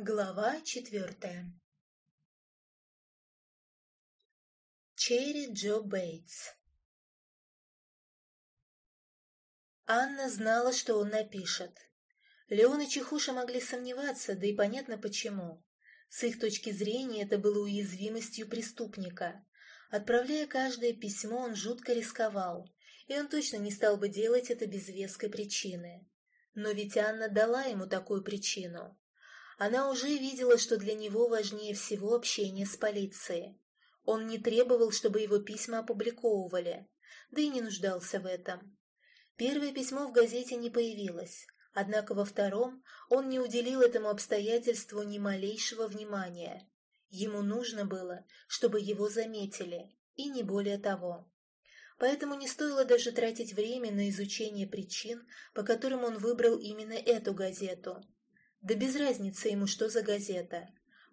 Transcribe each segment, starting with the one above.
Глава четвертая Черри Джо Бейтс Анна знала, что он напишет. Леон и Чехуша могли сомневаться, да и понятно почему. С их точки зрения это было уязвимостью преступника. Отправляя каждое письмо, он жутко рисковал, и он точно не стал бы делать это без веской причины. Но ведь Анна дала ему такую причину. Она уже видела, что для него важнее всего общение с полицией. Он не требовал, чтобы его письма опубликовывали, да и не нуждался в этом. Первое письмо в газете не появилось, однако во втором он не уделил этому обстоятельству ни малейшего внимания. Ему нужно было, чтобы его заметили, и не более того. Поэтому не стоило даже тратить время на изучение причин, по которым он выбрал именно эту газету – да без разницы ему, что за газета.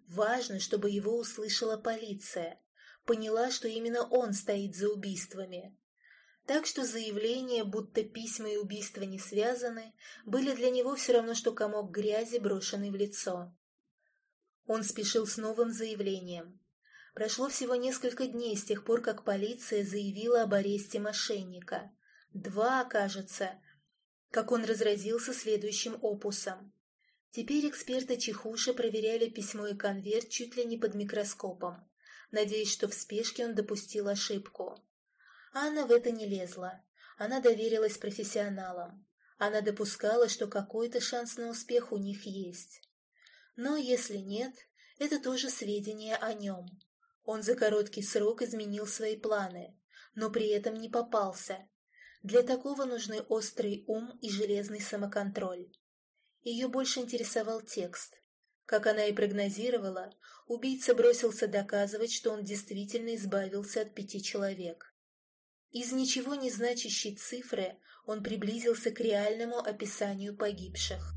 Важно, чтобы его услышала полиция, поняла, что именно он стоит за убийствами. Так что заявления, будто письма и убийства не связаны, были для него все равно, что комок грязи, брошенный в лицо. Он спешил с новым заявлением. Прошло всего несколько дней с тех пор, как полиция заявила об аресте мошенника. Два, кажется, как он разразился следующим опусом. Теперь эксперты Чехуши проверяли письмо и конверт чуть ли не под микроскопом, надеясь, что в спешке он допустил ошибку. Анна в это не лезла. Она доверилась профессионалам. Она допускала, что какой-то шанс на успех у них есть. Но если нет, это тоже сведения о нем. Он за короткий срок изменил свои планы, но при этом не попался. Для такого нужны острый ум и железный самоконтроль. Ее больше интересовал текст. Как она и прогнозировала, убийца бросился доказывать, что он действительно избавился от пяти человек. Из ничего не значащей цифры он приблизился к реальному описанию погибших.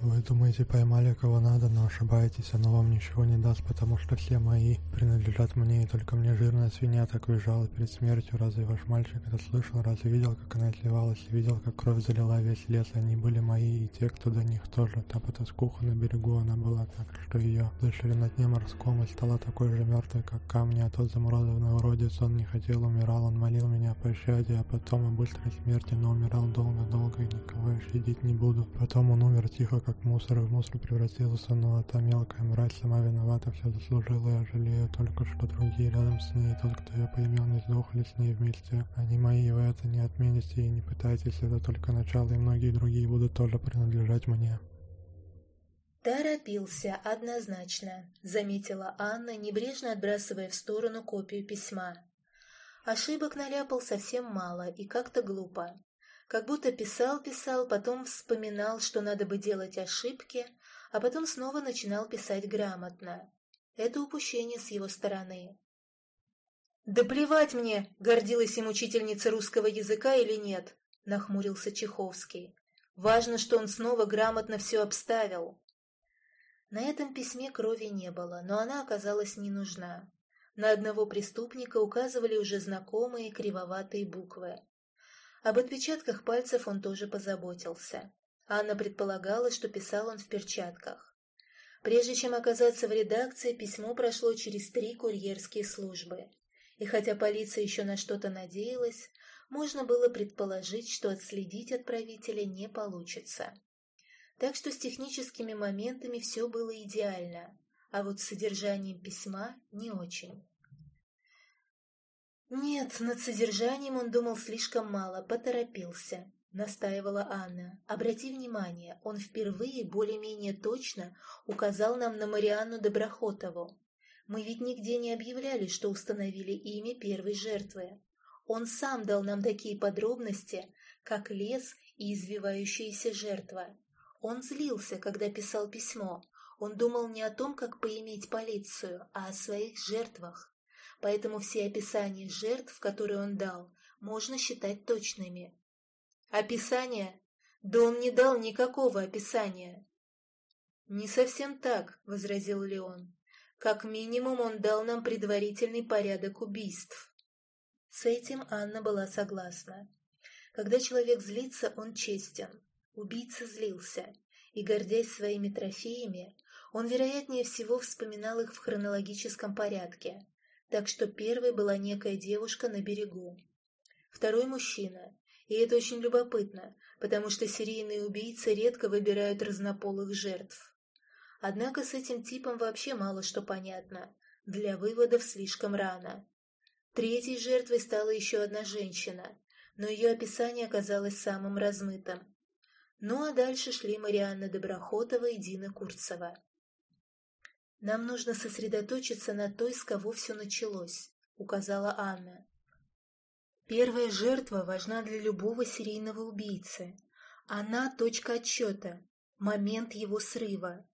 Вы думаете, поймали кого надо, но ошибаетесь, оно вам ничего не даст, потому что все мои принадлежат мне, и только мне жирная свинья так уезжала перед смертью. Разве ваш мальчик это слышал? Разве видел, как она изливалась? Видел, как кровь залила весь лес? Они были мои, и те, кто до них тоже. Та потаскуха на берегу, она была так, что ее дышали на дне морском и стала такой же мертвой, как камни, а тот замуродованный уродец, он не хотел, умирал, он молил меня о пощаде, а потом о быстрой смерти, но умирал долго-долго, и никого я щадить не буду. Потом он умер тихо, как мусор, в мусор превратился, но та мелкая мразь сама виновата, все заслужила, я жалею только, что другие рядом с ней, тот, кто ее поимел, не сдохли с ней вместе. Они мои, вы это не отмените и не пытайтесь, это только начало, и многие другие будут тоже принадлежать мне. «Торопился, однозначно», — заметила Анна, небрежно отбрасывая в сторону копию письма. Ошибок наляпал совсем мало и как-то глупо. Как будто писал-писал, потом вспоминал, что надо бы делать ошибки, а потом снова начинал писать грамотно. Это упущение с его стороны. «Да плевать мне, гордилась им учительница русского языка или нет», — нахмурился Чеховский. «Важно, что он снова грамотно все обставил». На этом письме крови не было, но она оказалась не нужна. На одного преступника указывали уже знакомые кривоватые буквы. Об отпечатках пальцев он тоже позаботился. Анна предполагала, что писал он в перчатках. Прежде чем оказаться в редакции, письмо прошло через три курьерские службы. И хотя полиция еще на что-то надеялась, можно было предположить, что отследить отправителя не получится. Так что с техническими моментами все было идеально, а вот с содержанием письма не очень. «Нет, над содержанием он думал слишком мало, поторопился», — настаивала Анна. «Обрати внимание, он впервые более-менее точно указал нам на Марианну Доброхотову. Мы ведь нигде не объявляли, что установили имя первой жертвы. Он сам дал нам такие подробности, как лес и извивающаяся жертва. Он злился, когда писал письмо. Он думал не о том, как поиметь полицию, а о своих жертвах поэтому все описания жертв, которые он дал, можно считать точными. Описание? Да он не дал никакого описания. Не совсем так, возразил Леон. Как минимум он дал нам предварительный порядок убийств. С этим Анна была согласна. Когда человек злится, он честен. Убийца злился, и, гордясь своими трофеями, он, вероятнее всего, вспоминал их в хронологическом порядке, так что первой была некая девушка на берегу. Второй мужчина, и это очень любопытно, потому что серийные убийцы редко выбирают разнополых жертв. Однако с этим типом вообще мало что понятно, для выводов слишком рано. Третьей жертвой стала еще одна женщина, но ее описание оказалось самым размытым. Ну а дальше шли Марианна Доброхотова и Дина Курцева. «Нам нужно сосредоточиться на той, с кого все началось», — указала Анна. «Первая жертва важна для любого серийного убийцы. Она — точка отсчета, момент его срыва.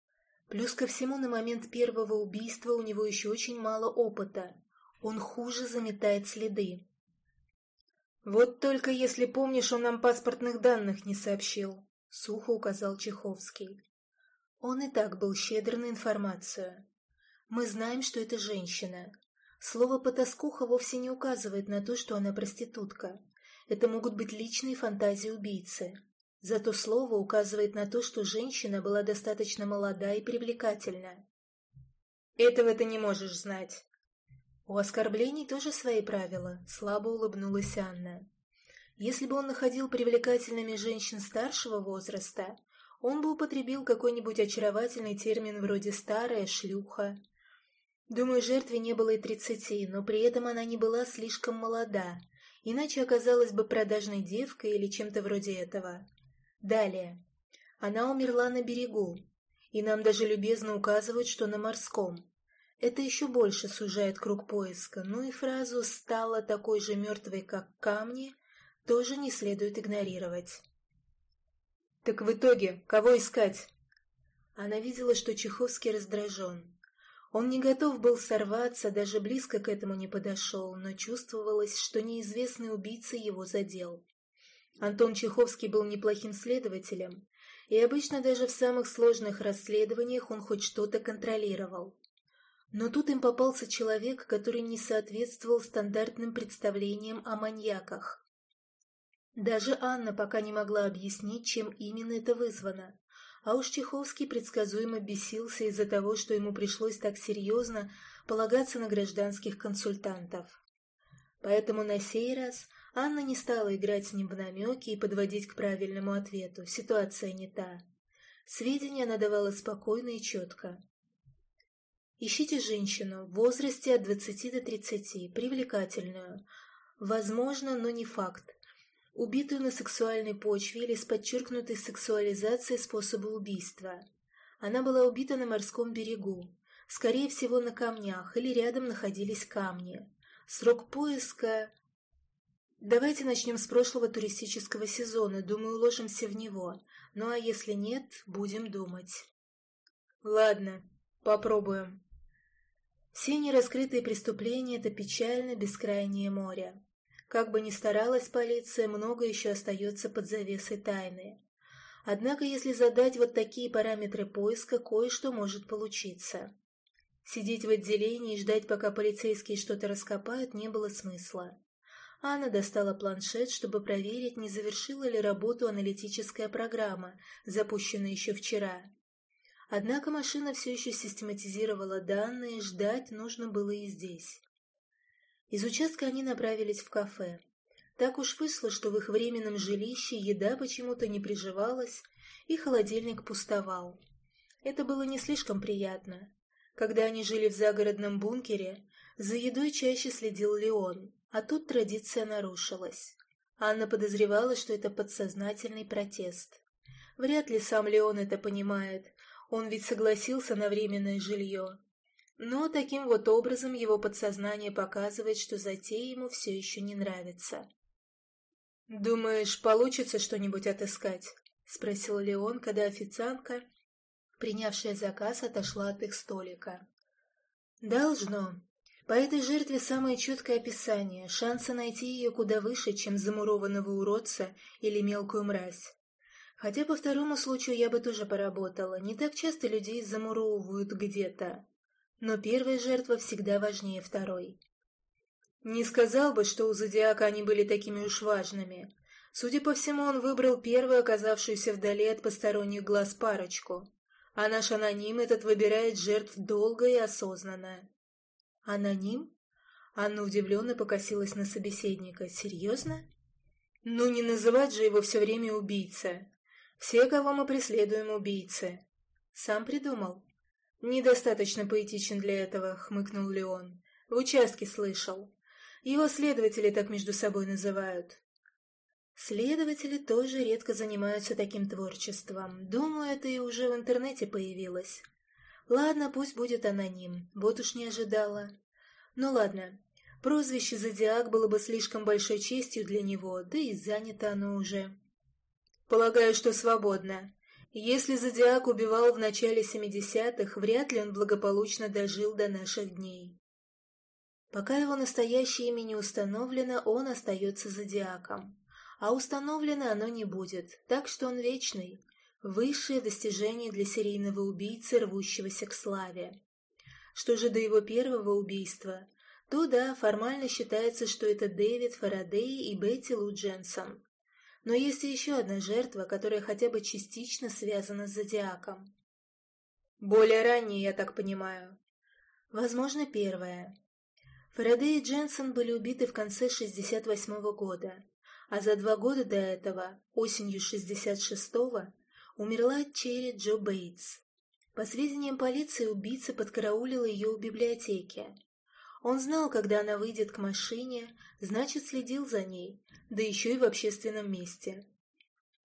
Плюс ко всему, на момент первого убийства у него еще очень мало опыта. Он хуже заметает следы. «Вот только если помнишь, он нам паспортных данных не сообщил», — сухо указал Чеховский. Он и так был щедр на информацию. Мы знаем, что это женщина. Слово «потаскуха» вовсе не указывает на то, что она проститутка. Это могут быть личные фантазии убийцы. Зато слово указывает на то, что женщина была достаточно молода и привлекательна. «Этого ты не можешь знать». «У оскорблений тоже свои правила», — слабо улыбнулась Анна. «Если бы он находил привлекательными женщин старшего возраста, он бы употребил какой-нибудь очаровательный термин вроде «старая шлюха». Думаю, жертве не было и тридцати, но при этом она не была слишком молода, иначе оказалась бы продажной девкой или чем-то вроде этого. Далее. Она умерла на берегу, и нам даже любезно указывают, что на морском. Это еще больше сужает круг поиска, ну и фразу «стала такой же мертвой, как камни» тоже не следует игнорировать. Так в итоге, кого искать? Она видела, что Чеховский раздражен. Он не готов был сорваться, даже близко к этому не подошел, но чувствовалось, что неизвестный убийца его задел. Антон Чеховский был неплохим следователем, и обычно даже в самых сложных расследованиях он хоть что-то контролировал. Но тут им попался человек, который не соответствовал стандартным представлениям о маньяках. Даже Анна пока не могла объяснить, чем именно это вызвано. А уж Чеховский предсказуемо бесился из-за того, что ему пришлось так серьезно полагаться на гражданских консультантов. Поэтому на сей раз Анна не стала играть с ним в намеки и подводить к правильному ответу. Ситуация не та. Сведения она давала спокойно и четко. Ищите женщину в возрасте от 20 до 30, привлекательную. Возможно, но не факт убитую на сексуальной почве или с подчеркнутой сексуализацией способа убийства. Она была убита на морском берегу, скорее всего на камнях или рядом находились камни. Срок поиска... Давайте начнем с прошлого туристического сезона, думаю, уложимся в него. Ну а если нет, будем думать. Ладно, попробуем. Все нераскрытые преступления — это печально бескрайнее море. Как бы ни старалась полиция, много еще остается под завесой тайны. Однако, если задать вот такие параметры поиска, кое-что может получиться. Сидеть в отделении и ждать, пока полицейские что-то раскопают, не было смысла. Анна достала планшет, чтобы проверить, не завершила ли работу аналитическая программа, запущенная еще вчера. Однако машина все еще систематизировала данные, ждать нужно было и здесь. Из участка они направились в кафе. Так уж вышло, что в их временном жилище еда почему-то не приживалась, и холодильник пустовал. Это было не слишком приятно. Когда они жили в загородном бункере, за едой чаще следил Леон, а тут традиция нарушилась. Анна подозревала, что это подсознательный протест. Вряд ли сам Леон это понимает, он ведь согласился на временное жилье. Но таким вот образом его подсознание показывает, что затея ему все еще не нравится. «Думаешь, получится что-нибудь отыскать?» — спросил Леон, когда официантка, принявшая заказ, отошла от их столика. «Должно. По этой жертве самое четкое описание, шансы найти ее куда выше, чем замурованного уродца или мелкую мразь. Хотя по второму случаю я бы тоже поработала. Не так часто людей замуровывают где-то но первая жертва всегда важнее второй. Не сказал бы, что у Зодиака они были такими уж важными. Судя по всему, он выбрал первую оказавшуюся вдали от посторонних глаз парочку. А наш аноним этот выбирает жертв долго и осознанно. Аноним? Анна удивленно покосилась на собеседника. Серьезно? Ну, не называть же его все время убийца. Все, кого мы преследуем, убийцы. Сам придумал. Недостаточно поэтичен для этого, хмыкнул Леон. В участке слышал. Его следователи так между собой называют. Следователи тоже редко занимаются таким творчеством. Думаю, это и уже в интернете появилось. Ладно, пусть будет аноним. Вот уж не ожидала. Ну ладно. Прозвище «Зодиак» было бы слишком большой честью для него, да и занято оно уже. Полагаю, что свободно. Если Зодиак убивал в начале 70-х, вряд ли он благополучно дожил до наших дней. Пока его настоящее имя не установлено, он остается Зодиаком а установлено оно не будет, так что он вечный. Высшее достижение для серийного убийцы, рвущегося к славе. Что же до его первого убийства, то да, формально считается, что это Дэвид Фарадей и Бетти Лу Дженсон. Но есть еще одна жертва, которая хотя бы частично связана с Зодиаком. Более ранее, я так понимаю. Возможно, первая. Фарадей и Дженсон были убиты в конце 68 -го года а за два года до этого, осенью 66-го, умерла Черри Джо Бейтс. По сведениям полиции, убийца подкараулил ее у библиотеки. Он знал, когда она выйдет к машине, значит, следил за ней, да еще и в общественном месте.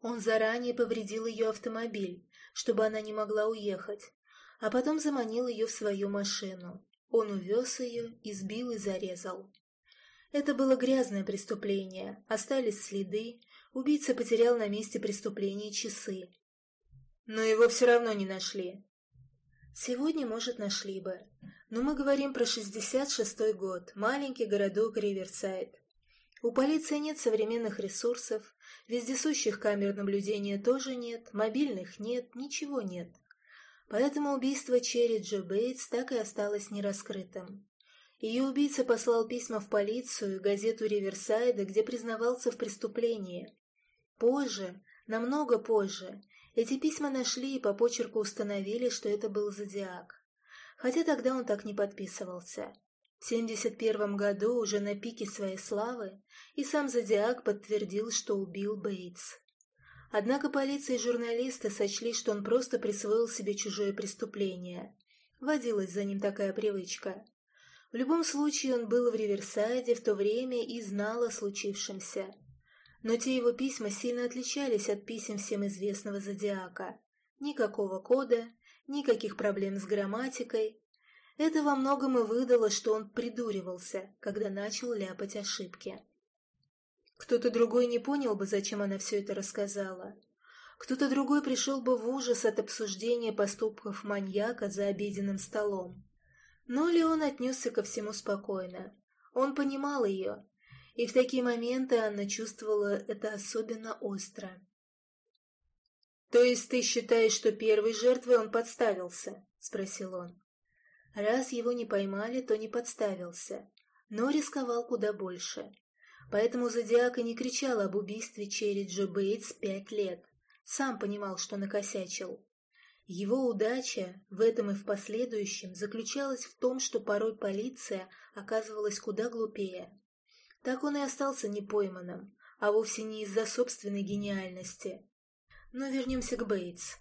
Он заранее повредил ее автомобиль, чтобы она не могла уехать, а потом заманил ее в свою машину. Он увез ее, избил и зарезал. Это было грязное преступление, остались следы, убийца потерял на месте преступления часы. Но его все равно не нашли. Сегодня, может, нашли бы. Но мы говорим про 66-й год, маленький городок Риверсайд. У полиции нет современных ресурсов, вездесущих камер наблюдения тоже нет, мобильных нет, ничего нет. Поэтому убийство Черри Джо Бейтс так и осталось нераскрытым. Ее убийца послал письма в полицию и газету Риверсайда, где признавался в преступлении. Позже, намного позже, эти письма нашли и по почерку установили, что это был Зодиак. Хотя тогда он так не подписывался. В 71 году, уже на пике своей славы, и сам Зодиак подтвердил, что убил Бейтс. Однако полиция и журналисты сочли, что он просто присвоил себе чужое преступление. Водилась за ним такая привычка. В любом случае он был в Риверсайде в то время и знал о случившемся. Но те его письма сильно отличались от писем всем известного зодиака. Никакого кода, никаких проблем с грамматикой. Это во многом и выдало, что он придуривался, когда начал ляпать ошибки. Кто-то другой не понял бы, зачем она все это рассказала. Кто-то другой пришел бы в ужас от обсуждения поступков маньяка за обеденным столом. Но Леон отнесся ко всему спокойно. Он понимал ее, и в такие моменты Анна чувствовала это особенно остро. «То есть ты считаешь, что первой жертвой он подставился?» — спросил он. Раз его не поймали, то не подставился, но рисковал куда больше. Поэтому Зодиак и не кричал об убийстве Черри Джо Бейтс пять лет. Сам понимал, что накосячил. Его удача в этом и в последующем заключалась в том, что порой полиция оказывалась куда глупее. Так он и остался непойманным, а вовсе не из-за собственной гениальности. Но вернемся к Бейтс.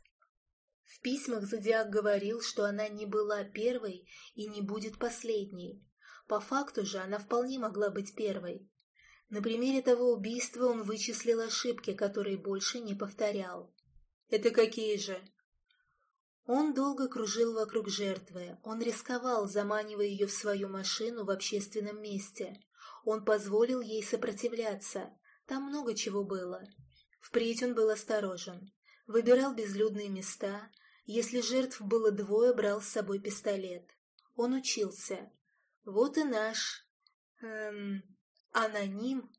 В письмах Зодиак говорил, что она не была первой и не будет последней. По факту же она вполне могла быть первой. На примере того убийства он вычислил ошибки, которые больше не повторял. «Это какие же?» Он долго кружил вокруг жертвы, он рисковал, заманивая ее в свою машину в общественном месте. Он позволил ей сопротивляться, там много чего было. Впредь он был осторожен, выбирал безлюдные места, если жертв было двое, брал с собой пистолет. Он учился. Вот и наш... Эм, аноним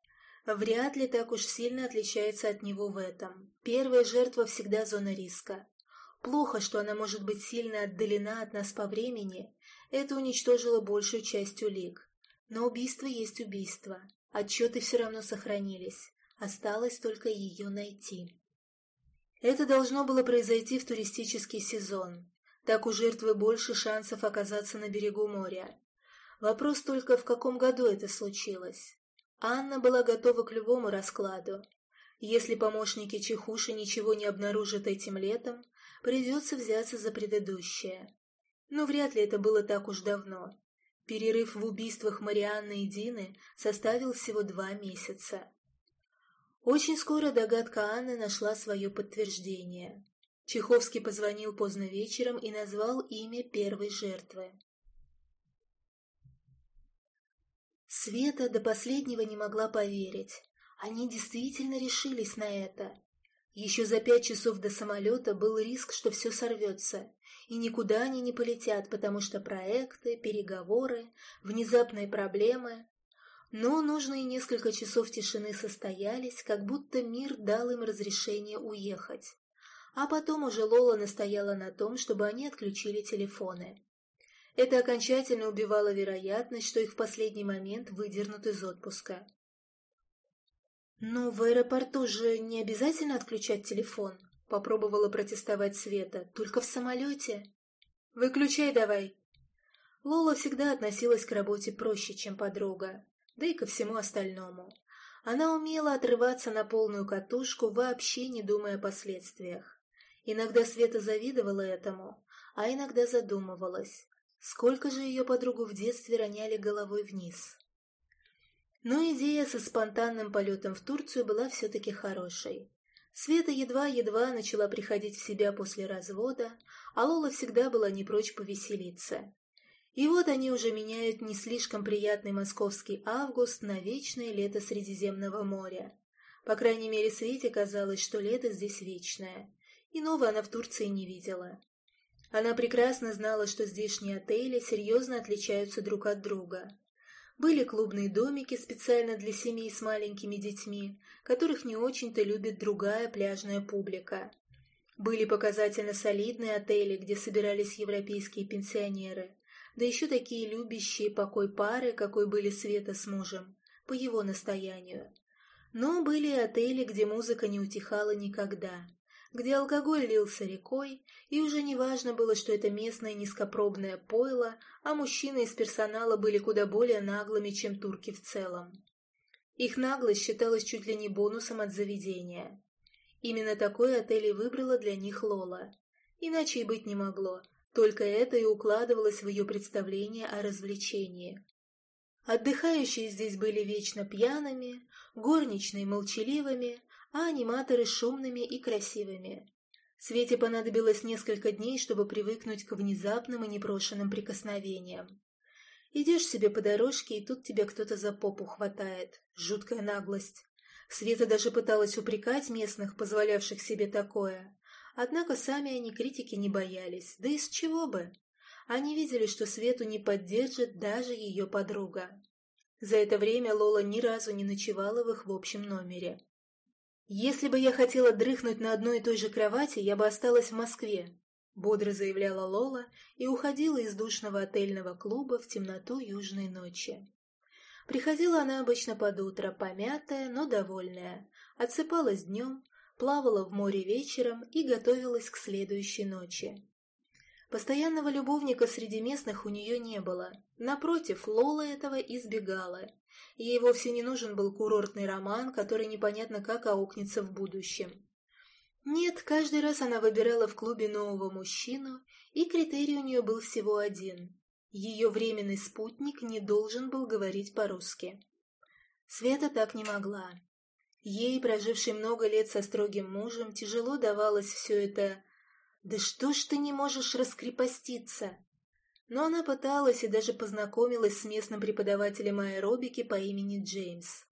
вряд ли так уж сильно отличается от него в этом. Первая жертва всегда зона риска. Плохо, что она может быть сильно отдалена от нас по времени. Это уничтожило большую часть улик. Но убийство есть убийство. Отчеты все равно сохранились. Осталось только ее найти. Это должно было произойти в туристический сезон. Так у жертвы больше шансов оказаться на берегу моря. Вопрос только, в каком году это случилось. Анна была готова к любому раскладу. Если помощники Чехуши ничего не обнаружат этим летом, придется взяться за предыдущее. Но вряд ли это было так уж давно. Перерыв в убийствах Марианны и Дины составил всего два месяца. Очень скоро догадка Анны нашла свое подтверждение. Чеховский позвонил поздно вечером и назвал имя первой жертвы. Света до последнего не могла поверить. Они действительно решились на это. Еще за пять часов до самолета был риск, что все сорвется, и никуда они не полетят, потому что проекты, переговоры, внезапные проблемы. Но нужные несколько часов тишины состоялись, как будто мир дал им разрешение уехать. А потом уже Лола настояла на том, чтобы они отключили телефоны. Это окончательно убивало вероятность, что их в последний момент выдернут из отпуска. «Но в аэропорту же не обязательно отключать телефон», — попробовала протестовать Света, — «только в самолете». «Выключай давай». Лола всегда относилась к работе проще, чем подруга, да и ко всему остальному. Она умела отрываться на полную катушку, вообще не думая о последствиях. Иногда Света завидовала этому, а иногда задумывалась, сколько же ее подругу в детстве роняли головой вниз. Но идея со спонтанным полетом в Турцию была все-таки хорошей. Света едва-едва начала приходить в себя после развода, а Лола всегда была не прочь повеселиться. И вот они уже меняют не слишком приятный московский август на вечное лето Средиземного моря. По крайней мере, Свете казалось, что лето здесь вечное. Иного она в Турции не видела. Она прекрасно знала, что здешние отели серьезно отличаются друг от друга. Были клубные домики специально для семей с маленькими детьми, которых не очень-то любит другая пляжная публика. Были показательно солидные отели, где собирались европейские пенсионеры, да еще такие любящие покой пары, какой были Света с мужем, по его настоянию. Но были и отели, где музыка не утихала никогда где алкоголь лился рекой, и уже не важно было, что это местное низкопробное пойло, а мужчины из персонала были куда более наглыми, чем турки в целом. Их наглость считалась чуть ли не бонусом от заведения. Именно такой отель и выбрала для них Лола. Иначе и быть не могло, только это и укладывалось в ее представление о развлечении. Отдыхающие здесь были вечно пьяными, горничные молчаливыми, а аниматоры шумными и красивыми. Свете понадобилось несколько дней, чтобы привыкнуть к внезапным и непрошенным прикосновениям. Идешь себе по дорожке, и тут тебя кто-то за попу хватает. Жуткая наглость. Света даже пыталась упрекать местных, позволявших себе такое. Однако сами они критики не боялись. Да из чего бы? Они видели, что Свету не поддержит даже ее подруга. За это время Лола ни разу не ночевала в их в общем номере. «Если бы я хотела дрыхнуть на одной и той же кровати, я бы осталась в Москве», — бодро заявляла Лола и уходила из душного отельного клуба в темноту южной ночи. Приходила она обычно под утро, помятая, но довольная, отсыпалась днем, плавала в море вечером и готовилась к следующей ночи. Постоянного любовника среди местных у нее не было. Напротив, Лола этого избегала. Ей вовсе не нужен был курортный роман, который непонятно как аукнется в будущем. Нет, каждый раз она выбирала в клубе нового мужчину, и критерий у нее был всего один. Ее временный спутник не должен был говорить по-русски. Света так не могла. Ей, прожившей много лет со строгим мужем, тяжело давалось все это «Да что ж ты не можешь раскрепоститься?» Но она пыталась и даже познакомилась с местным преподавателем аэробики по имени Джеймс.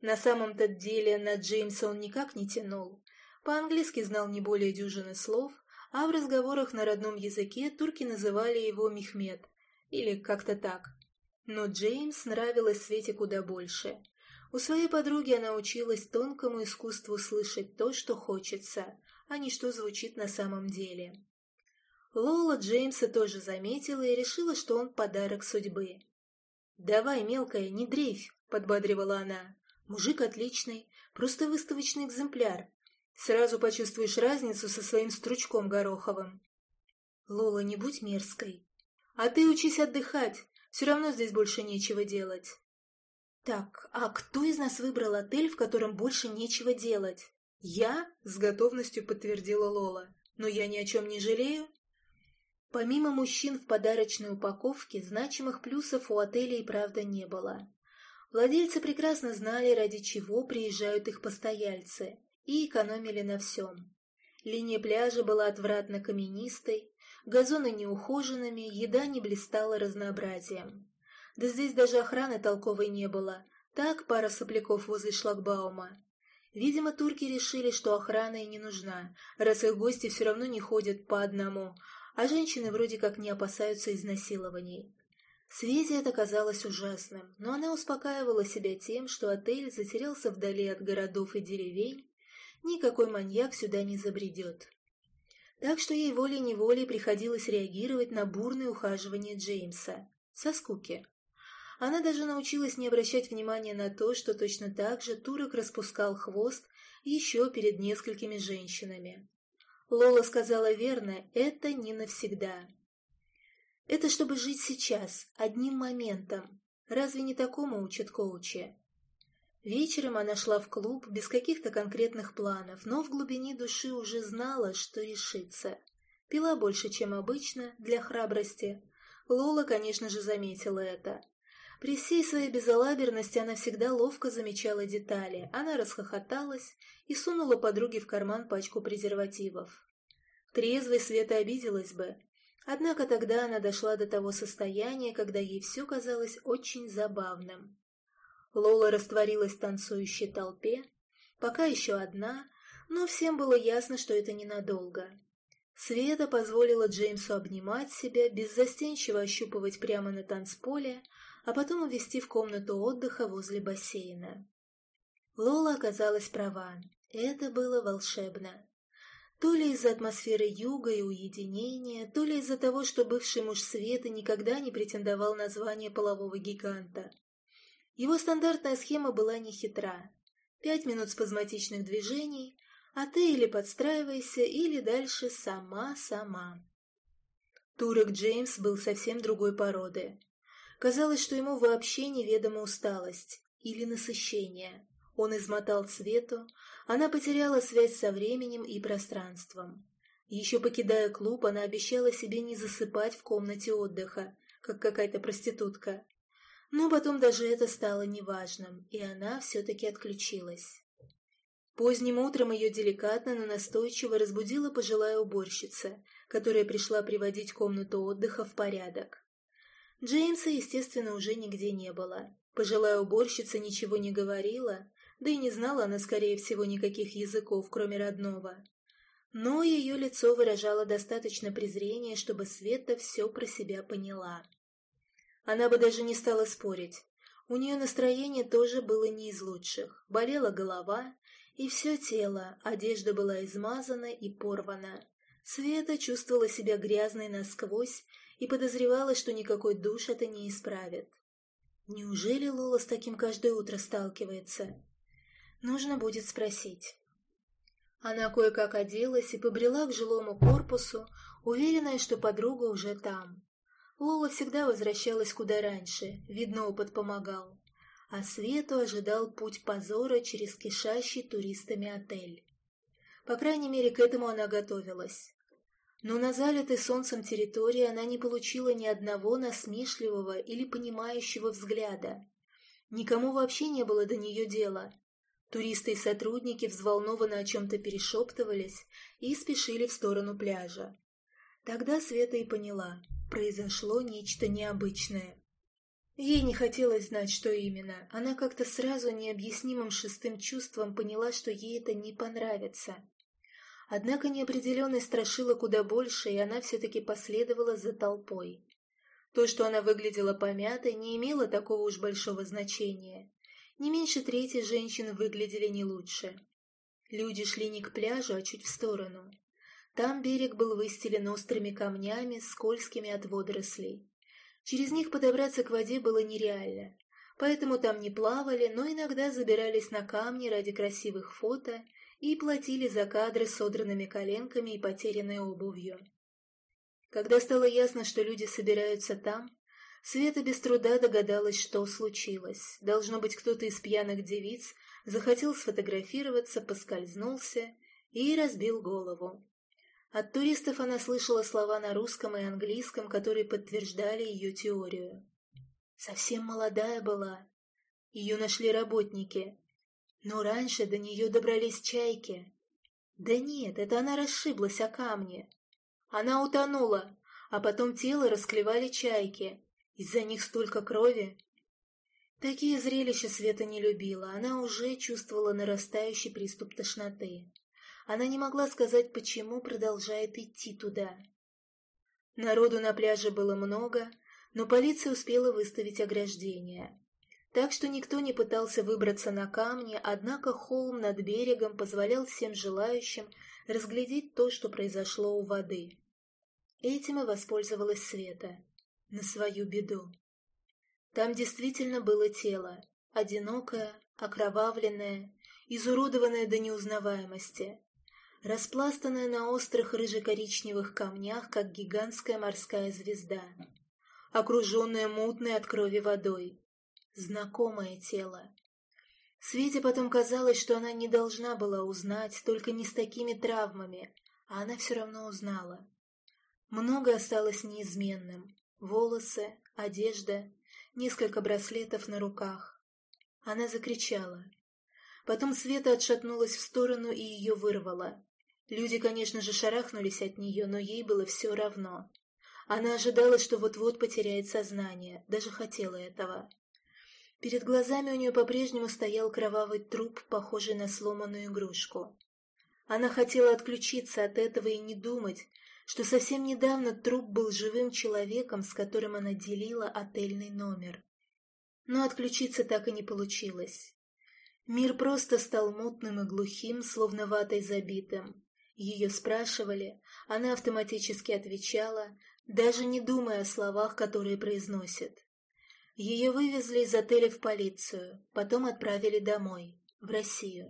На самом-то деле на Джеймса он никак не тянул. По-английски знал не более дюжины слов, а в разговорах на родном языке турки называли его Мехмед, или как-то так. Но Джеймс нравилась Свете куда больше. У своей подруги она училась тонкому искусству слышать то, что хочется, а не что звучит на самом деле. Лола Джеймса тоже заметила и решила, что он подарок судьбы. «Давай, мелкая, не дрейфь», — подбадривала она. «Мужик отличный, Просто выставочный экземпляр. Сразу почувствуешь разницу со своим стручком гороховым. Лола, не будь мерзкой. А ты учись отдыхать, все равно здесь больше нечего делать. Так, а кто из нас выбрал отель, в котором больше нечего делать? Я? С готовностью подтвердила Лола. Но я ни о чем не жалею. Помимо мужчин в подарочной упаковке, значимых плюсов у отеля и правда не было. Владельцы прекрасно знали, ради чего приезжают их постояльцы, и экономили на всем. Линия пляжа была отвратно каменистой, газоны неухоженными, еда не блистала разнообразием. Да здесь даже охраны толковой не было, так пара сопляков возле шлагбаума. Видимо, турки решили, что охрана и не нужна, раз их гости все равно не ходят по одному, а женщины вроде как не опасаются изнасилований. Свете это казалось ужасным, но она успокаивала себя тем, что отель затерялся вдали от городов и деревень, никакой маньяк сюда не забредет. Так что ей волей-неволей приходилось реагировать на бурное ухаживание Джеймса. Со скуки. Она даже научилась не обращать внимания на то, что точно так же турок распускал хвост еще перед несколькими женщинами. Лола сказала верно, это не навсегда. Это чтобы жить сейчас, одним моментом. Разве не такому учат коучи? Вечером она шла в клуб без каких-то конкретных планов, но в глубине души уже знала, что решится. Пила больше, чем обычно, для храбрости. Лола, конечно же, заметила это. При всей своей безалаберности она всегда ловко замечала детали. Она расхохоталась и сунула подруге в карман пачку презервативов. Трезвой Света обиделась бы, Однако тогда она дошла до того состояния, когда ей все казалось очень забавным. Лола растворилась в танцующей толпе, пока еще одна, но всем было ясно, что это ненадолго. Света позволила Джеймсу обнимать себя, беззастенчиво ощупывать прямо на танцполе, а потом увести в комнату отдыха возле бассейна. Лола оказалась права. Это было волшебно. То ли из-за атмосферы юга и уединения, то ли из-за того, что бывший муж Светы никогда не претендовал на звание полового гиганта. Его стандартная схема была нехитра. Пять минут спазматичных движений, а ты или подстраивайся, или дальше сама-сама. Турок Джеймс был совсем другой породы. Казалось, что ему вообще неведома усталость или насыщение. Он измотал Свету, она потеряла связь со временем и пространством. Еще покидая клуб, она обещала себе не засыпать в комнате отдыха, как какая-то проститутка. Но потом даже это стало неважным, и она все-таки отключилась. Поздним утром ее деликатно, но настойчиво разбудила пожилая уборщица, которая пришла приводить комнату отдыха в порядок. Джеймса, естественно, уже нигде не было. Пожилая уборщица ничего не говорила, да и не знала она, скорее всего, никаких языков, кроме родного. Но ее лицо выражало достаточно презрения, чтобы Света все про себя поняла. Она бы даже не стала спорить. У нее настроение тоже было не из лучших. Болела голова, и все тело, одежда была измазана и порвана. Света чувствовала себя грязной насквозь и подозревала, что никакой душ это не исправит. Неужели Лола с таким каждое утро сталкивается? Нужно будет спросить. Она кое-как оделась и побрела к жилому корпусу, уверенная, что подруга уже там. Лола всегда возвращалась куда раньше, видно, опыт помогал. А Свету ожидал путь позора через кишащий туристами отель. По крайней мере, к этому она готовилась. Но на залитой солнцем территории она не получила ни одного насмешливого или понимающего взгляда. Никому вообще не было до нее дела. Туристы и сотрудники взволнованно о чем-то перешептывались и спешили в сторону пляжа. Тогда Света и поняла, произошло нечто необычное. Ей не хотелось знать, что именно. Она как-то сразу необъяснимым шестым чувством поняла, что ей это не понравится. Однако неопределенность страшила куда больше, и она все-таки последовала за толпой. То, что она выглядела помятой, не имело такого уж большого значения. Не меньше трети женщин выглядели не лучше. Люди шли не к пляжу, а чуть в сторону. Там берег был выстелен острыми камнями, скользкими от водорослей. Через них подобраться к воде было нереально. поэтому там не плавали, но иногда забирались на камни ради красивых фото и платили за кадры содранными коленками и потерянной обувью. Когда стало ясно, что люди собираются там, Света без труда догадалась, что случилось. Должно быть, кто-то из пьяных девиц захотел сфотографироваться, поскользнулся и разбил голову. От туристов она слышала слова на русском и английском, которые подтверждали ее теорию. Совсем молодая была. Ее нашли работники. Но раньше до нее добрались чайки. Да нет, это она расшиблась о камне. Она утонула, а потом тело расклевали чайки. Из-за них столько крови. Такие зрелища Света не любила, она уже чувствовала нарастающий приступ тошноты. Она не могла сказать, почему продолжает идти туда. Народу на пляже было много, но полиция успела выставить ограждение. Так что никто не пытался выбраться на камни, однако холм над берегом позволял всем желающим разглядеть то, что произошло у воды. Этим и воспользовалась Света. На свою беду. Там действительно было тело, одинокое, окровавленное, изуродованное до неузнаваемости, распластанное на острых рыже-коричневых камнях, как гигантская морская звезда, окруженное мутной от крови водой. Знакомое тело. Свете потом казалось, что она не должна была узнать, только не с такими травмами, а она все равно узнала. Много осталось неизменным. Волосы, одежда, несколько браслетов на руках. Она закричала. Потом Света отшатнулась в сторону и ее вырвала. Люди, конечно же, шарахнулись от нее, но ей было все равно. Она ожидала, что вот-вот потеряет сознание, даже хотела этого. Перед глазами у нее по-прежнему стоял кровавый труп, похожий на сломанную игрушку. Она хотела отключиться от этого и не думать, что совсем недавно труп был живым человеком, с которым она делила отельный номер. Но отключиться так и не получилось. Мир просто стал мутным и глухим, словно ватой забитым. Ее спрашивали, она автоматически отвечала, даже не думая о словах, которые произносит. Ее вывезли из отеля в полицию, потом отправили домой, в Россию.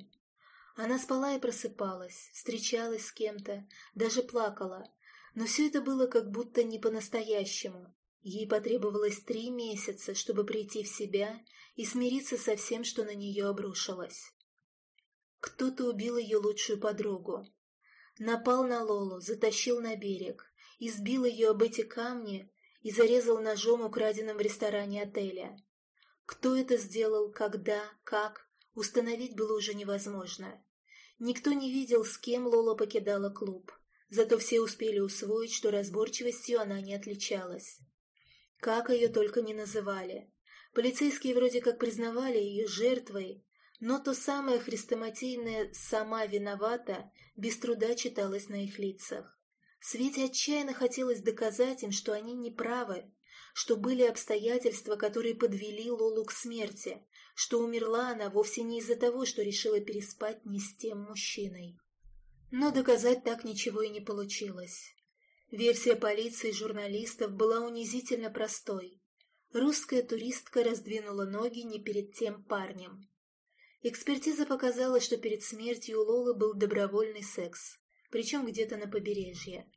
Она спала и просыпалась, встречалась с кем-то, даже плакала, но все это было как будто не по-настоящему. Ей потребовалось три месяца, чтобы прийти в себя и смириться со всем, что на нее обрушилось. Кто-то убил ее лучшую подругу. Напал на Лолу, затащил на берег, избил ее об эти камни и зарезал ножом, украденным в ресторане отеля. Кто это сделал, когда, как, установить было уже невозможно. Никто не видел, с кем Лола покидала клуб. Зато все успели усвоить, что разборчивостью она не отличалась. Как ее только не называли. Полицейские вроде как признавали ее жертвой, но то самое хрестоматийное «сама виновата» без труда читалось на их лицах. Свете отчаянно хотелось доказать им, что они не правы, что были обстоятельства, которые подвели Лолу к смерти, что умерла она вовсе не из-за того, что решила переспать не с тем мужчиной. Но доказать так ничего и не получилось. Версия полиции и журналистов была унизительно простой. Русская туристка раздвинула ноги не перед тем парнем. Экспертиза показала, что перед смертью Лолы был добровольный секс, причем где-то на побережье.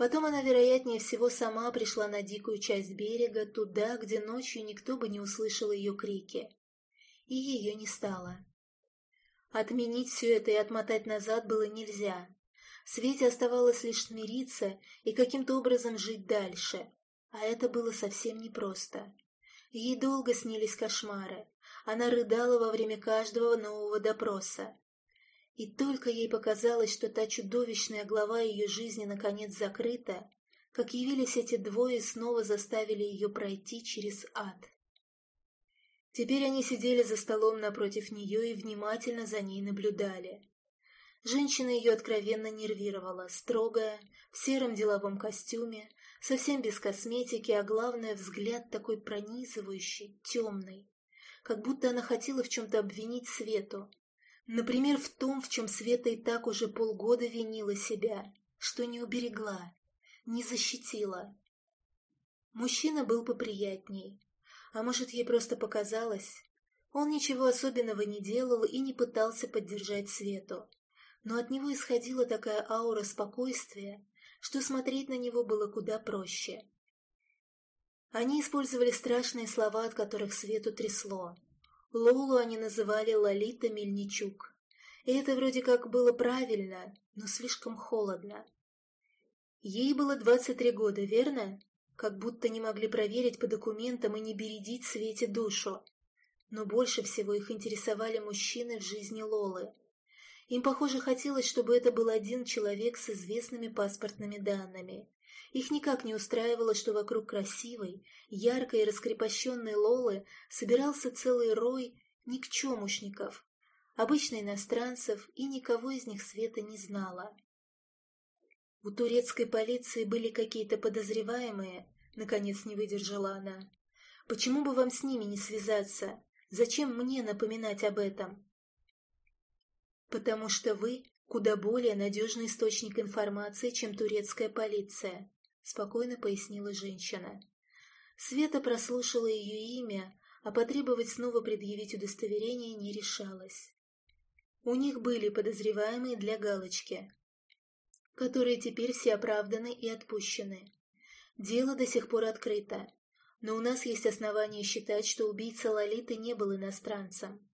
Потом она, вероятнее всего, сама пришла на дикую часть берега, туда, где ночью никто бы не услышал ее крики. И ее не стало. Отменить все это и отмотать назад было нельзя. Свете оставалось лишь смириться и каким-то образом жить дальше. А это было совсем непросто. Ей долго снились кошмары. Она рыдала во время каждого нового допроса. И только ей показалось, что та чудовищная глава ее жизни наконец закрыта, как явились эти двое и снова заставили ее пройти через ад. Теперь они сидели за столом напротив нее и внимательно за ней наблюдали. Женщина ее откровенно нервировала, строгая, в сером деловом костюме, совсем без косметики, а главное, взгляд такой пронизывающий, темный. Как будто она хотела в чем-то обвинить Свету. Например, в том, в чем Света и так уже полгода винила себя, что не уберегла, не защитила. Мужчина был поприятней, А может, ей просто показалось? Он ничего особенного не делал и не пытался поддержать Свету. Но от него исходила такая аура спокойствия, что смотреть на него было куда проще. Они использовали страшные слова, от которых Свету трясло. Лолу они называли Лолита Мельничук. И это вроде как было правильно, но слишком холодно. Ей было 23 года, верно? Как будто не могли проверить по документам и не бередить Свете душу. Но больше всего их интересовали мужчины в жизни Лолы. Им, похоже, хотелось, чтобы это был один человек с известными паспортными данными. Их никак не устраивало, что вокруг красивой, яркой и раскрепощенной Лолы собирался целый рой никчемушников, обычно иностранцев, и никого из них Света не знала. «У турецкой полиции были какие-то подозреваемые?» — наконец не выдержала она. «Почему бы вам с ними не связаться? Зачем мне напоминать об этом?» «Потому что вы куда более надежный источник информации, чем турецкая полиция», — спокойно пояснила женщина. Света прослушала ее имя, а потребовать снова предъявить удостоверение не решалась. У них были подозреваемые для галочки, которые теперь все оправданы и отпущены. Дело до сих пор открыто, но у нас есть основания считать, что убийца Лолиты не был иностранцем.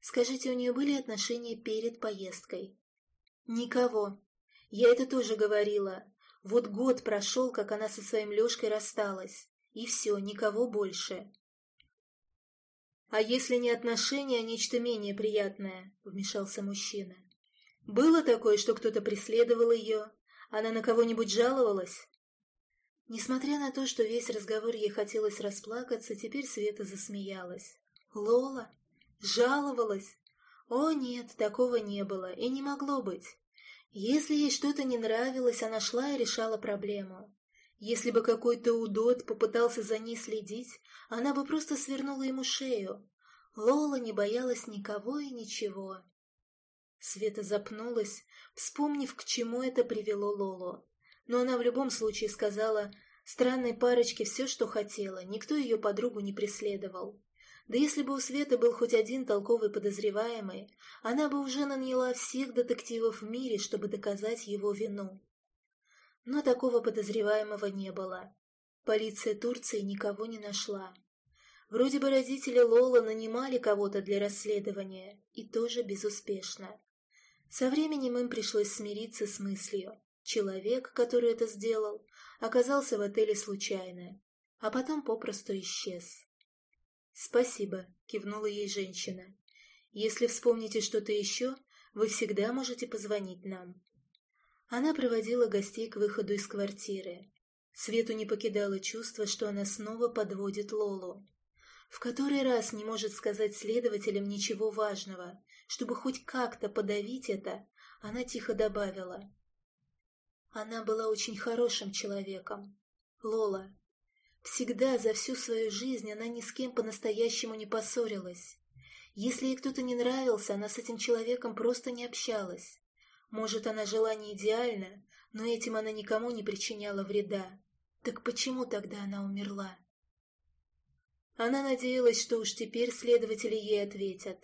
Скажите, у нее были отношения перед поездкой? Никого. Я это тоже говорила. Вот год прошел, как она со своим Лешкой рассталась. И все, никого больше. «А если не отношения, а нечто менее приятное?» — вмешался мужчина. Было такое, что кто-то преследовал ее? Она на кого-нибудь жаловалась? Несмотря на то, что весь разговор ей хотелось расплакаться, теперь Света засмеялась. Лола? Жаловалась? О нет, такого не было и не могло быть. Если ей что-то не нравилось, она шла и решала проблему. Если бы какой-то удот попытался за ней следить, она бы просто свернула ему шею. Лола не боялась никого и ничего. Света запнулась, вспомнив, к чему это привело Лолу. Но она в любом случае сказала странной парочке все, что хотела, никто ее подругу не преследовал. Да если бы у Светы был хоть один толковый подозреваемый, она бы уже наняла всех детективов в мире, чтобы доказать его вину. Но такого подозреваемого не было. Полиция Турции никого не нашла. Вроде бы родители Лола нанимали кого-то для расследования, и тоже безуспешно. Со временем им пришлось смириться с мыслью. Человек, который это сделал, оказался в отеле случайно, а потом попросту исчез. «Спасибо», — кивнула ей женщина. «Если вспомните что-то еще, вы всегда можете позвонить нам». Она проводила гостей к выходу из квартиры. Свету не покидало чувство, что она снова подводит Лолу. В который раз не может сказать следователям ничего важного, чтобы хоть как-то подавить это, она тихо добавила. Она была очень хорошим человеком. Лола. Всегда за всю свою жизнь она ни с кем по-настоящему не поссорилась. Если ей кто-то не нравился, она с этим человеком просто не общалась. Может, она жила не идеально, но этим она никому не причиняла вреда. Так почему тогда она умерла? Она надеялась, что уж теперь следователи ей ответят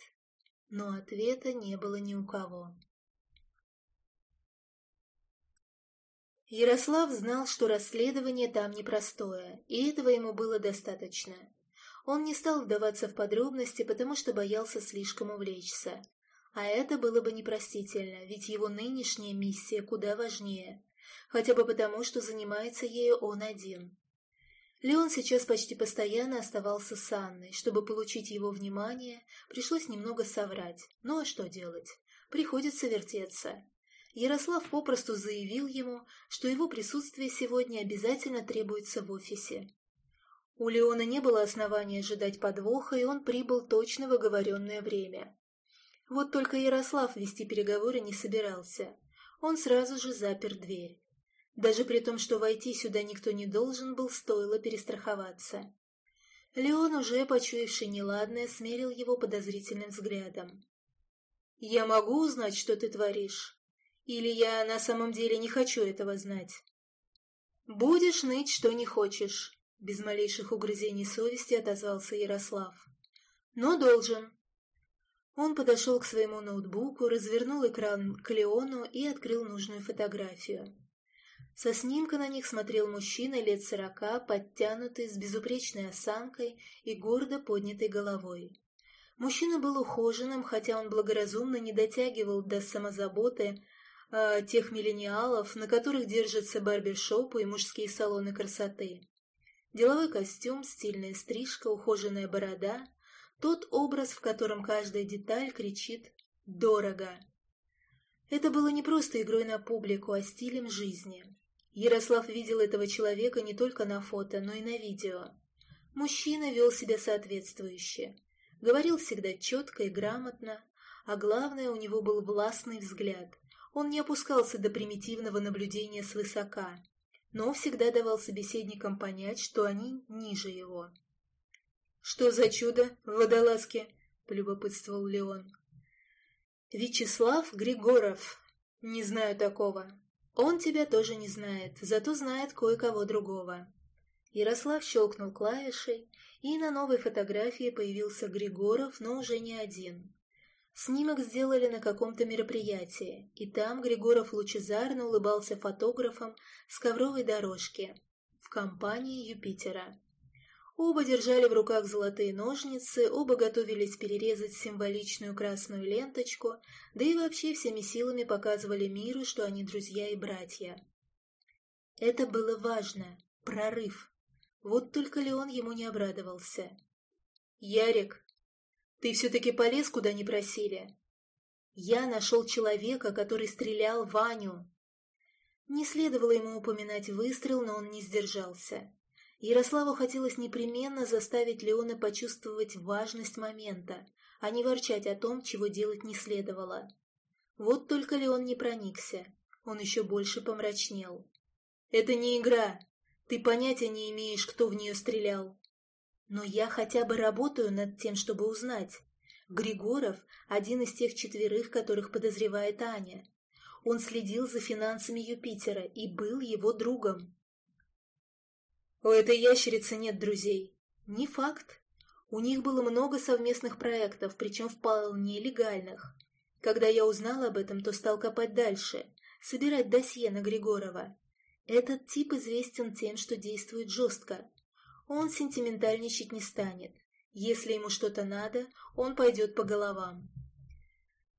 но ответа не было ни у кого. Ярослав знал, что расследование там непростое, и этого ему было достаточно. Он не стал вдаваться в подробности, потому что боялся слишком увлечься. А это было бы непростительно, ведь его нынешняя миссия куда важнее, хотя бы потому, что занимается ею он один. Леон сейчас почти постоянно оставался с Анной. Чтобы получить его внимание, пришлось немного соврать. Ну а что делать? Приходится вертеться. Ярослав попросту заявил ему, что его присутствие сегодня обязательно требуется в офисе. У Леона не было основания ожидать подвоха, и он прибыл точно в оговоренное время. Вот только Ярослав вести переговоры не собирался. Он сразу же запер дверь. Даже при том, что войти сюда никто не должен был, стоило перестраховаться. Леон, уже почуявший неладное, смерил его подозрительным взглядом. «Я могу узнать, что ты творишь? Или я на самом деле не хочу этого знать?» «Будешь ныть, что не хочешь», — без малейших угрызений совести отозвался Ярослав. «Но должен». Он подошел к своему ноутбуку, развернул экран к Леону и открыл нужную фотографию. Со снимка на них смотрел мужчина лет сорока, подтянутый, с безупречной осанкой и гордо поднятой головой. Мужчина был ухоженным, хотя он благоразумно не дотягивал до самозаботы э, тех миллениалов, на которых держатся барбершопы и мужские салоны красоты. Деловой костюм, стильная стрижка, ухоженная борода — тот образ, в котором каждая деталь кричит «дорого». Это было не просто игрой на публику, а стилем жизни. Ярослав видел этого человека не только на фото, но и на видео. Мужчина вел себя соответствующе. Говорил всегда четко и грамотно, а главное, у него был властный взгляд. Он не опускался до примитивного наблюдения свысока, но всегда давал собеседникам понять, что они ниже его. «Что за чудо в водолазке?» — полюбопытствовал Леон. «Вячеслав Григоров. Не знаю такого. Он тебя тоже не знает, зато знает кое-кого другого. Ярослав щелкнул клавишей, и на новой фотографии появился Григоров, но уже не один. Снимок сделали на каком-то мероприятии, и там Григоров лучезарно улыбался фотографам с ковровой дорожки в компании Юпитера. Оба держали в руках золотые ножницы, оба готовились перерезать символичную красную ленточку, да и вообще всеми силами показывали миру, что они друзья и братья. Это было важно. Прорыв. Вот только Леон ему не обрадовался. «Ярик, ты все-таки полез, куда не просили?» «Я нашел человека, который стрелял Ваню». Не следовало ему упоминать выстрел, но он не сдержался. Ярославу хотелось непременно заставить Леона почувствовать важность момента, а не ворчать о том, чего делать не следовало. Вот только Леон не проникся, он еще больше помрачнел. «Это не игра. Ты понятия не имеешь, кто в нее стрелял. Но я хотя бы работаю над тем, чтобы узнать. Григоров – один из тех четверых, которых подозревает Аня. Он следил за финансами Юпитера и был его другом. У этой ящерицы нет друзей. Не факт. У них было много совместных проектов, причем вполне легальных. Когда я узнал об этом, то стал копать дальше, собирать досье на Григорова. Этот тип известен тем, что действует жестко. Он сентиментальничать не станет. Если ему что-то надо, он пойдет по головам.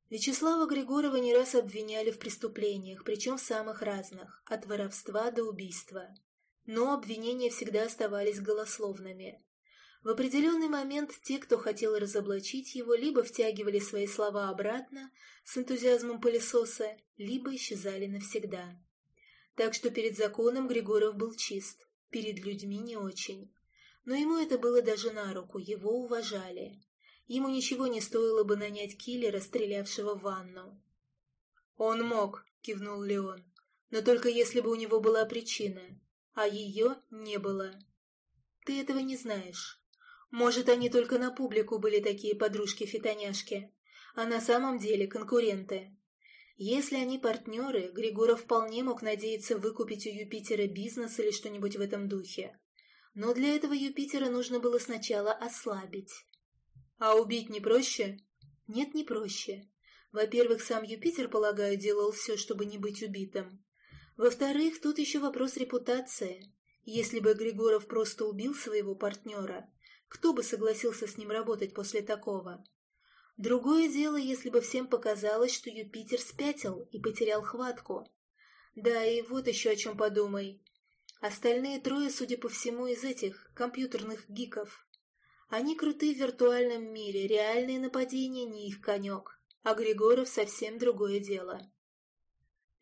Вячеслава Григорова не раз обвиняли в преступлениях, причем в самых разных, от воровства до убийства но обвинения всегда оставались голословными. В определенный момент те, кто хотел разоблачить его, либо втягивали свои слова обратно с энтузиазмом пылесоса, либо исчезали навсегда. Так что перед законом Григоров был чист, перед людьми не очень. Но ему это было даже на руку, его уважали. Ему ничего не стоило бы нанять киллера, стрелявшего в ванну. «Он мог», — кивнул Леон, — «но только если бы у него была причина а ее не было. Ты этого не знаешь. Может, они только на публику были такие подружки-фитоняшки, а на самом деле конкуренты. Если они партнеры, Григоров вполне мог надеяться выкупить у Юпитера бизнес или что-нибудь в этом духе. Но для этого Юпитера нужно было сначала ослабить. А убить не проще? Нет, не проще. Во-первых, сам Юпитер, полагаю, делал все, чтобы не быть убитым. Во-вторых, тут еще вопрос репутации. Если бы Григоров просто убил своего партнера, кто бы согласился с ним работать после такого? Другое дело, если бы всем показалось, что Юпитер спятил и потерял хватку. Да, и вот еще о чем подумай. Остальные трое, судя по всему, из этих компьютерных гиков. Они круты в виртуальном мире, реальные нападения не их конек, а Григоров совсем другое дело.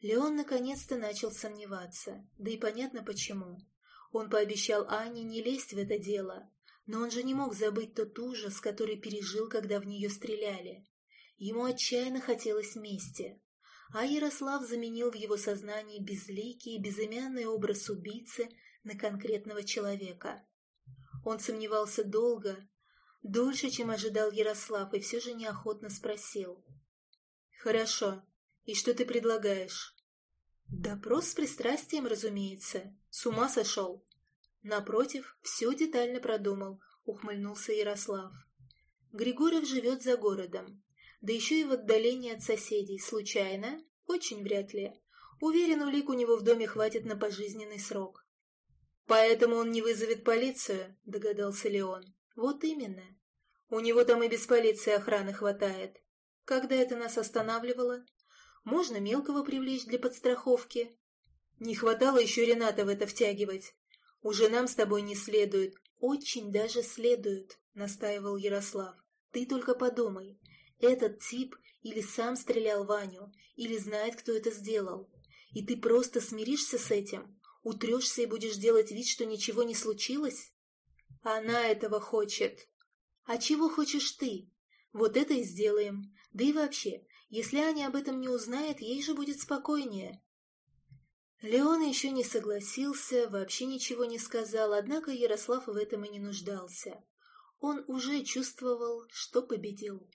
Леон наконец-то начал сомневаться, да и понятно почему. Он пообещал Ане не лезть в это дело, но он же не мог забыть тот ужас, который пережил, когда в нее стреляли. Ему отчаянно хотелось мести, а Ярослав заменил в его сознании безликий и безымянный образ убийцы на конкретного человека. Он сомневался долго, дольше, чем ожидал Ярослав, и все же неохотно спросил. «Хорошо, и что ты предлагаешь?» «Допрос с пристрастием, разумеется. С ума сошел». Напротив, все детально продумал, ухмыльнулся Ярослав. Григорьев живет за городом, да еще и в отдалении от соседей. Случайно? Очень вряд ли. Уверен, улик у него в доме хватит на пожизненный срок. «Поэтому он не вызовет полицию», — догадался Леон. «Вот именно. У него там и без полиции охраны хватает. Когда это нас останавливало? Можно мелкого привлечь для подстраховки. Не хватало еще Рената в это втягивать. Уже нам с тобой не следует. Очень даже следует, настаивал Ярослав. Ты только подумай. Этот тип или сам стрелял Ваню, или знает, кто это сделал. И ты просто смиришься с этим? Утрешься и будешь делать вид, что ничего не случилось? Она этого хочет. А чего хочешь ты? Вот это и сделаем. Да и вообще, если Аня об этом не узнает, ей же будет спокойнее. Леон еще не согласился, вообще ничего не сказал, однако Ярослав в этом и не нуждался. Он уже чувствовал, что победил.